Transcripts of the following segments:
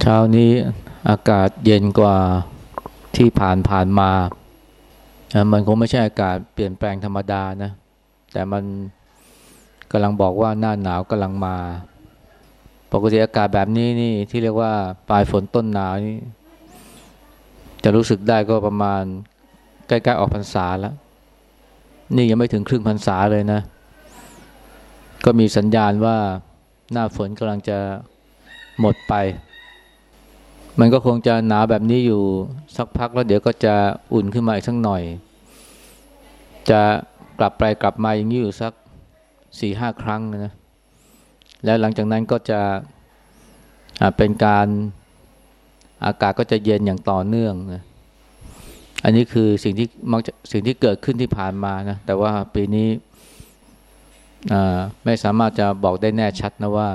เช้านี้อากาศเย็นกว่าที่ผ่านผ่านมา มันคงไม่ใช่อากาศเปลี่ยนแปลงธรรมดานะ แต่มันกำลังบอกว่าหน้าหนาวกำลังมา ปกติอากาศแบบนี้นี่ที่เรียกว่าปลายฝนต้นหนาวนี่จะรู้สึกได้ก็ประมาณใกล้ๆออกพรรษาแล้ว นี่ยังไม่ถึงครึ่งพรรษาเลยนะ ก็มีสัญญาณว่าหน้าฝนกำลังจะหมดไป มันก็คงจะหนาวแบบนี้อยู่สักพักแล้วเดี๋ยวก็จะอุ่นขึ้นมาอีกสักหน่อย จะกลับไปกลับมาอย่างนี้อยู่สักสี่ห้าครั้งนะแล้วหลังจากนั้นก็จะเป็นการอากาศก็จะเย็นอย่างต่อเนื่องนะอันนี้คือสิ่งที่มักจะสิ่งที่เกิดขึ้นที่ผ่านมานะแต่ว่าปีนี้ไม่สามารถจะบอกได้แน่ชัดนะว่า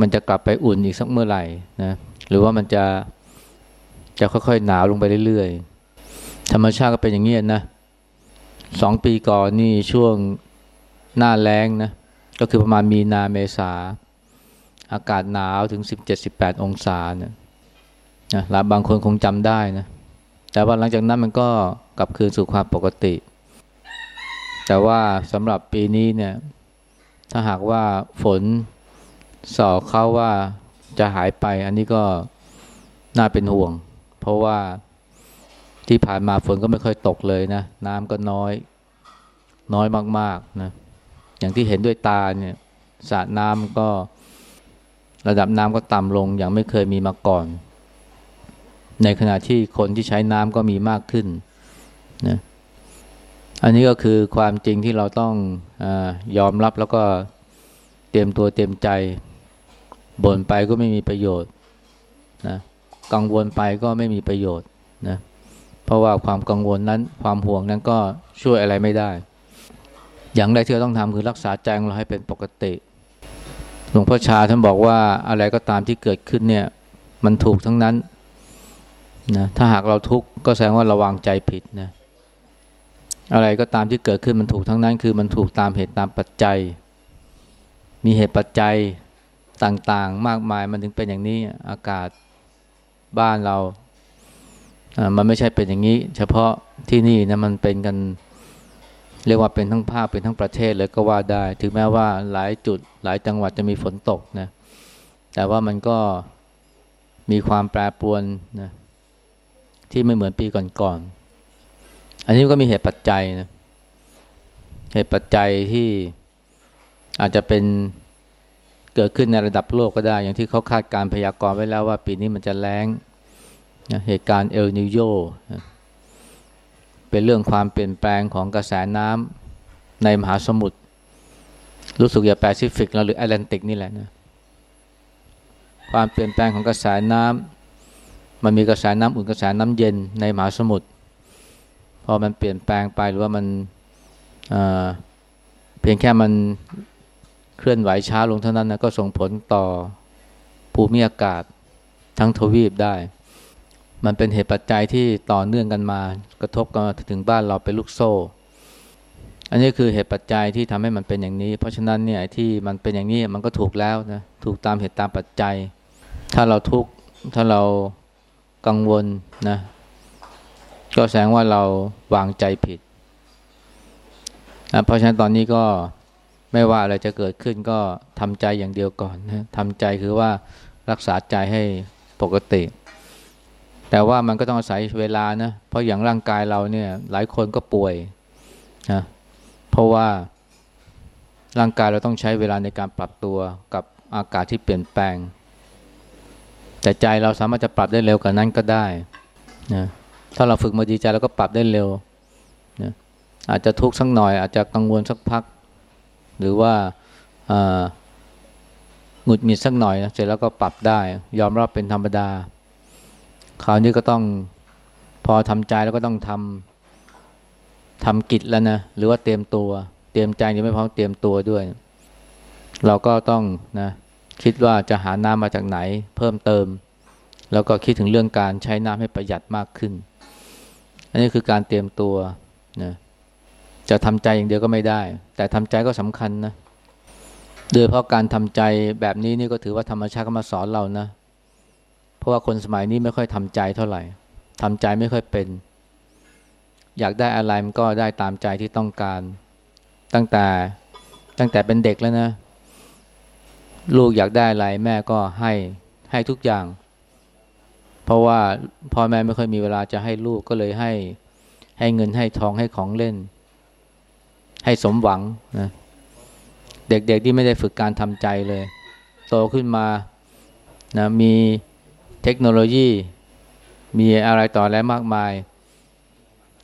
มันจะกลับไปอุ่นอีกสักเมื่อไหร่นะ หรือว่ามันจะจะค่อยๆหนาวลงไปเรื่อยๆ ธรรมชาติก็เป็นอย่างนี้นะสองปีก่อนนี่ช่วงหน้าแรงนะ ก็คือประมาณมีนาเมษา อากาศหนาวถึง 17-18 องศาเนี่ยนะหลายบางคนคงจำได้นะ แต่ว่าหลังจากนั้นมันก็กลับคืนสู่ความปกติ แต่ว่าสำหรับปีนี้เนี่ย ถ้าหากว่าฝนสอเข้าว่า จะหายไป อันนี้ก็น่าเป็นห่วง เพราะว่าที่ผ่านมาฝนก็ไม่ค่อยตกเลยนะ น้ำก็น้อย น้อยมากๆนะอย่างที่เห็นด้วยตาเนี่ยสระน้ำก็ระดับน้ำก็ต่ำลงอย่างไม่เคยมีมาก่อน ในขณะที่คนที่ใช้น้ำก็มีมากขึ้นนะอันนี้ก็คือความจริงที่เราต้องอยอมรับแล้วก็เตรียมตัวเตรียมใจ บ่นไปก็ไม่มีประโยชน์นะกังวลไปก็ไม่มีประโยชน์นะเพราะว่าความกังวลนั้นความห่วงนั้นก็ช่วยอะไรไม่ได้ อย่างแรกที่เราต้องทำคือรักษาใจของเราให้เป็นปกติ หลวงพ่อชาท่านบอกว่าอะไรก็ตามที่เกิดขึ้นเนี่ยมันถูกทั้งนั้นนะถ้าหากเราทุกข์ก็แสดงว่าระวังใจผิดนะอะไรก็ตามที่เกิดขึ้นมันถูกทั้งนั้น คือมันถูกตามเหตุตามปัจจัย มีเหตุปัจจัย ต่างๆ มากมายมันถึงเป็นอย่างนี้อากาศบ้านเรา มันไม่ใช่เป็นอย่างนี้ เฉพาะที่นี่นะมันเป็นกันเรียกว่าเป็นทั้งภาคเป็นทั้งประเทศเลยก็ว่าได้ ถึงแม้ว่าหลายจุดหลายจังหวัดจะมีฝนตกนะแต่ว่ามันก็มีความแปรปรวนนะที่ไม่เหมือนปีก่อนๆอันนี้ก็มีเหตุปัจจัยนะเหตุปัจจัยที่อาจจะเป็น เกิดขึ้นในระดับโลกก็ได้ อย่างที่เขาคาดการพยากรณ์ไว้แล้วว่าปีนี้มันจะแรงนะเหตุการณ์เอลนิโยเป็นเรื่องความเปลี่ยนแปลงของกระแสน้ำในมหาสมุทรรู้สึกอย่าแปซิฟิกหรือแอตแลนติกนี่แหละนะความเปลี่ยนแปลงของกระแสน้ำมันมีกระแสน้ำอุ่นกระแสน้ำเย็นในมหาสมุทรพอมันเปลี่ยนแปลงไปหรือว่ามันเพียงแค่มัน เคลื่อนไหวช้าลงเท่านั้นนะก็ส่งผลต่อภูมิอากาศทั้งทวีปได้ มันเป็นเหตุปัจจัยที่ต่อเนื่องกันมา กระทบกันมาถึงบ้านเราเป็นลูกโซ่ อันนี้คือเหตุปัจจัยที่ทำให้มันเป็นอย่างนี้ เพราะฉะนั้นเนี่ยที่มันเป็นอย่างนี้มันก็ถูกแล้วนะถูกตามเหตุตามปัจจัย ถ้าเราทุกข์ถ้าเรากังวลนะก็แสดงว่าเราวางใจผิดนะเพราะฉะนั้นตอนนี้ก็ ไม่ว่าอะไรจะเกิดขึ้นก็ทำใจอย่างเดียวก่อนนะทำใจคือว่ารักษาใจให้ปกติ แต่ว่ามันก็ต้องอาศัยเวลานะเพราะอย่างร่างกายเราเนี่ย หลายคนก็ป่วยนะเพราะว่าร่างกายเราต้องใช้เวลาในการปรับตัวกับอากาศที่เปลี่ยนแปลง แต่ใจเราสามารถจะปรับได้เร็วกว่านั้นก็ได้นะถ้าเราฝึกมาดีใจเราก็ปรับได้เร็วนะอาจจะทุกข์สักหน่อย อาจจะกังวลสักพัก หรือว่าหงุดหงิดสักหน่อยนะเสร็จแล้วก็ปรับได้ ยอมรับเป็นธรรมดา คราวนี้ก็ต้องพอทำใจแล้วก็ต้องทำทำกิจแล้วนะหรือว่าเตรียมตัว เตรียมใจยังไม่พร้อมเตรียมตัวด้วย เราก็ต้องนะคิดว่าจะหาน้ำมาจากไหน เพิ่มเติม แล้วก็คิดถึงเรื่องการใช้น้ำให้ประหยัดมากขึ้น อันนี้คือการเตรียมตัวนะ จะทำใจอย่างเดียวก็ไม่ได้ แต่ทำใจก็สำคัญนะโดยเพราะการทำใจแบบนี้นี่ก็ถือว่าธรรมชาติก็มาสอนเรานะ เพราะว่าคนสมัยนี้ไม่ค่อยทำใจเท่าไหร่ทำใจไม่ค่อยเป็น อยากได้อะไรมันก็ได้ตามใจที่ต้องการ ตั้งแต่ตั้งแต่เป็นเด็กแล้วนะ ลูกอยากได้อะไรแม่ก็ให้ให้ทุกอย่าง เพราะว่าพ่อแม่ไม่ค่อยมีเวลาจะให้ลูกก็เลยให้ ให้เงินให้ทองให้ของเล่น ให้สมหวังนะเด็กๆที่ไม่ได้ฝึกการทำใจเลย โตขึ้นมานะมีเทคโนโลยี มีอะไรต่อแล้วมากมาย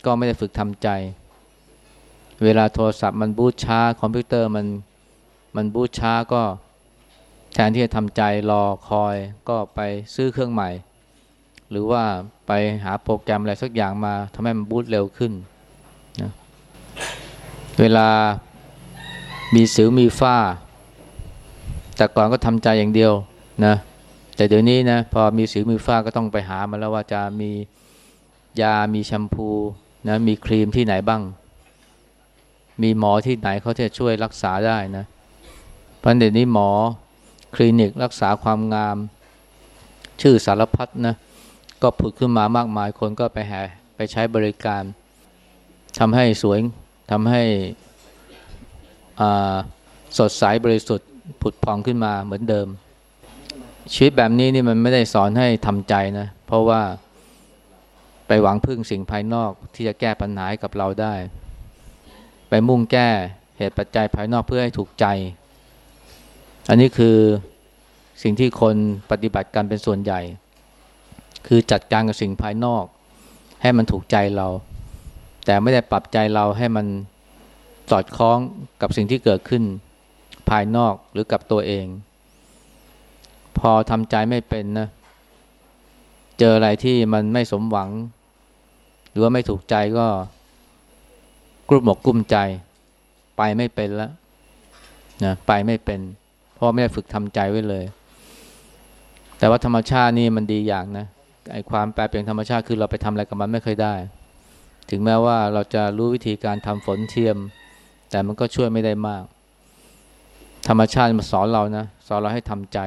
ก็ไม่ได้ฝึกทำใจ เวลาโทรศัพท์มันบูตช้า คอมพิวเตอร์มันมันบูตช้าก็แทนที่จะทำใจรอคอยก็ไปซื้อเครื่องใหม่ หรือว่าไปหาโปรแกรมอะไรสักอย่างมาทำให้มันบูตเร็วขึ้น เวลามีสิวมีฝ้า แต่ก่อนก็ทำใจอย่างเดียวนะแต่เดี๋ยวนี้นะพอมีสิวมีฝ้าก็ต้องไปหามาแล้วว่าจะมียามีแชมพูนะมีครีมที่ไหนบ้าง มีหมอที่ไหนเขาจะช่วยรักษาได้นะเพระเดี๋ยวนี้หมอคลินิกรักษาความงาม ชื่อสารพัดนะก็ผุดขึ้นมามากมายคนก็ไปแห่ไปใช้บริการทำให้สวย ทำให้สดใสบริสุทธิ์ผุดพองขึ้นมาเหมือนเดิม ชีวิตแบบนี้นี่มันไม่ได้สอนให้ทำใจนะ เพราะว่าไปหวังพึ่งสิ่งภายนอกที่จะแก้ปัญหาให้กับเราได้ ไปมุ่งแก้เหตุปัจจัยภายนอกเพื่อให้ถูกใจ อันนี้คือสิ่งที่คนปฏิบัติกันเป็นส่วนใหญ่ คือจัดการกับสิ่งภายนอก ให้มันถูกใจเรา แต่ไม่ได้ปรับใจเราให้มันสอดคล้องกับสิ่งที่เกิดขึ้น ภายนอกหรือกับตัวเอง พอทำใจไม่เป็นนะเจออะไรที่มันไม่สมหวัง หรือว่าไม่ถูกใจก็กลุ้มอกกลุ้มใจ ไปไม่เป็นแล้วนะไปไม่เป็น เพราะไม่ได้ฝึกทำใจไว้เลย แต่ว่าธรรมชาตินี่มันดีอย่างนะไอความแปรเปลี่ยนธรรมชาติคือเราไปทำอะไรกับมันไม่เคยได้ ถึงแม้ว่าเราจะรู้วิธีการทำฝนเทียม แต่มันก็ช่วยไม่ได้มาก ธรรมชาติมาสอนเรานะ สอนเราให้ทำใจ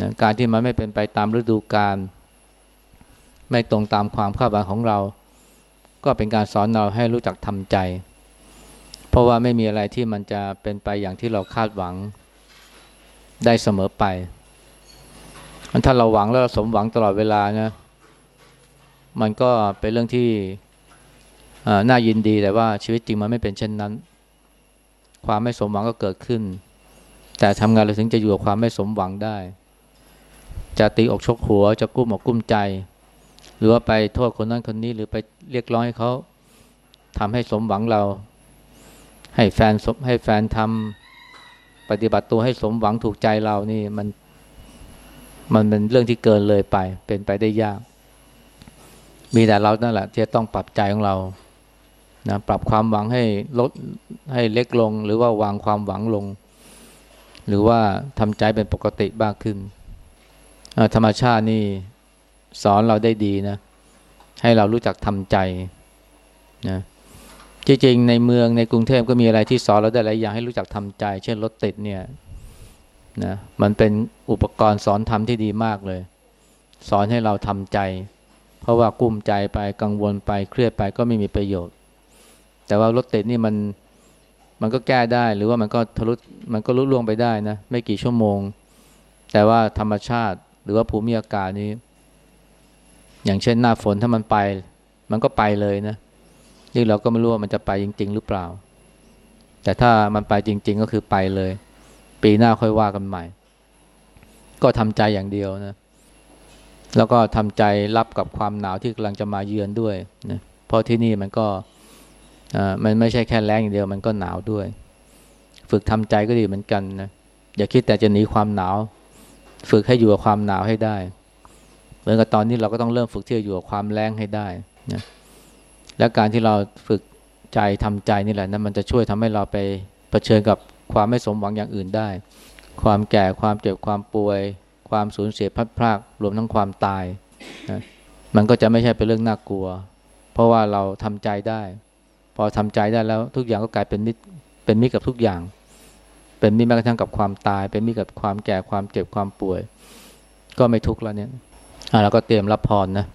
นะการที่มันไม่เป็นไปตามฤดูกาลไม่ตรงตามความคาดหวังของเรา ก็เป็นการสอนเราให้รู้จักทำใจ เพราะว่าไม่มีอะไรที่มันจะเป็นไปอย่างที่เราคาดหวังได้เสมอไป ถ้าเราหวังแล้วเราสมหวังตลอดเวลานะ มันก็เป็นเรื่องที่น่ายินดีแต่ว่าชีวิตจริงมันไม่เป็นเช่นนั้น ความไม่สมหวังก็เกิดขึ้น แต่ทำงานเราถึงจะอยู่กับความไม่สมหวังได้ จะตีอกชกหัวจะกุ้มอกกุ้มใจ หรือว่าไปโทษคนนั้นคนนี้หรือไปเรียกร้องให้เขาทำให้สมหวังเรา ให้แฟนสมให้แฟนทำปฏิบัติตัวให้สมหวังถูกใจเรานี่มัน มันเป็นเรื่องที่เกินเลยไป เป็นไปได้ยาก มีแต่เรานั่นแหละที่จะต้องปรับใจของเรานะปรับความหวังให้ลดให้เล็กลง หรือว่าวางความหวังลง หรือว่าทำใจเป็นปกติบ้างขึ้น ธรรมชาตินี่สอนเราได้ดีนะ ให้เรารู้จักทำใจนะจริงๆในเมืองในกรุงเทพก็มีอะไรที่สอนเราได้หลายอย่างให้รู้จักทำใจ เช่นรถติดเนี่ยนะมันเป็นอุปกรณ์สอนทำที่ดีมากเลย สอนให้เราทำใจ เพราะว่ากุ้มใจไปกังวลไปเครียดไปก็ไม่มีประโยชน์ แต่ว่ารถติดนี่มันมันก็แก้ได้หรือว่ามันก็ทะลุมันก็ลุล่วงไปได้นะ ไม่กี่ชั่วโมง แต่ว่าธรรมชาติหรือว่าภูมิอากาศนี้ อย่างเช่นหน้าฝนถ้ามันไป มันก็ไปเลยนะนี่เราก็ไม่รู้ว่ามันจะไปจริง ๆ หรือเปล่า แต่ถ้ามันไปจริง ๆ ก็คือไปเลย ปีหน้าค่อยว่ากันใหม่ ก็ทำใจอย่างเดียวนะ แล้วก็ทำใจรับกับความหนาวที่กำลังจะมาเยือนด้วยนะเพราะที่นี่มันก็มันไม่ใช่แค่แรงอย่างเดียวมันก็หนาวด้วย ฝึกทำใจก็ดีเหมือนกันนะอย่าคิดแต่จะหนีความหนาว ฝึกให้อยู่กับความหนาวให้ได้ เหมือนกับตอนนี้เราก็ต้องเริ่มฝึกที่จะอยู่กับความแรงให้ได้นะและการที่เราฝึกใจทำใจนี่แหละนะั้นมันจะช่วยทำให้เราไปเผชิญกับความไม่สมหวังอย่างอื่นได้ ความแก่ความเจ็บความป่วย ความสูญเสียพัดพรากรวมทั้งความตายนะมันก็จะไม่ใช่เป็นเรื่องน่ากลัว เพราะว่าเราทำใจได้ พอทำใจได้แล้วทุกอย่างก็กลายเป็นมิตรเป็นมิตรกับทุกอย่าง เป็นมิตรแม้กระทั่งกับความตาย เป็นมิตรกับความแก่ความเจ็บความป่วย ก็ไม่ทุกข์แล้วเนี่ยอ่าเราก็เตรียมรับพรนะ